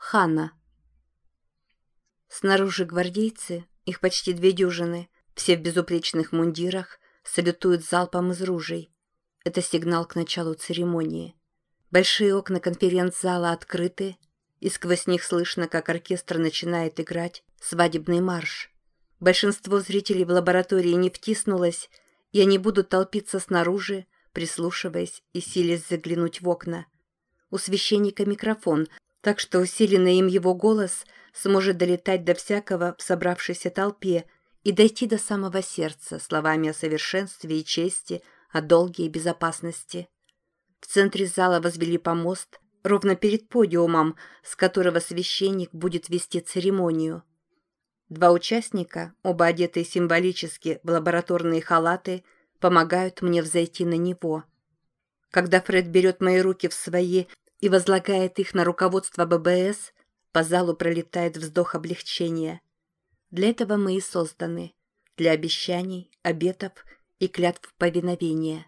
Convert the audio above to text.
Ханна. Снаружи гвардейцы, их почти две дюжины, все в безупречных мундирах, салютуют залпом из ружей. Это сигнал к началу церемонии. Большие окна конференц-зала открыты, и сквозь них слышно, как оркестр начинает играть свадебный марш. Большинство зрителей в лаборатории не втиснулось, и они будут толпиться снаружи, прислушиваясь и силясь заглянуть в окна. У священника микрофон, так что усиленный им его голос сможет долетать до всякого в собравшейся толпе и дойти до самого сердца словами о совершенстве и чести, о долге и безопасности. В центре зала возвели помост, ровно перед подиумом, с которого священник будет вести церемонию. Два участника, оба одетые символически в лабораторные халаты, помогают мне взойти на него. Когда Фред берет мои руки в свои и возлагает их на руководство ББС, по залу пролетает вздох облегчения. Для этого мы и созданы. Для обещаний, обетов и клятв повиновения.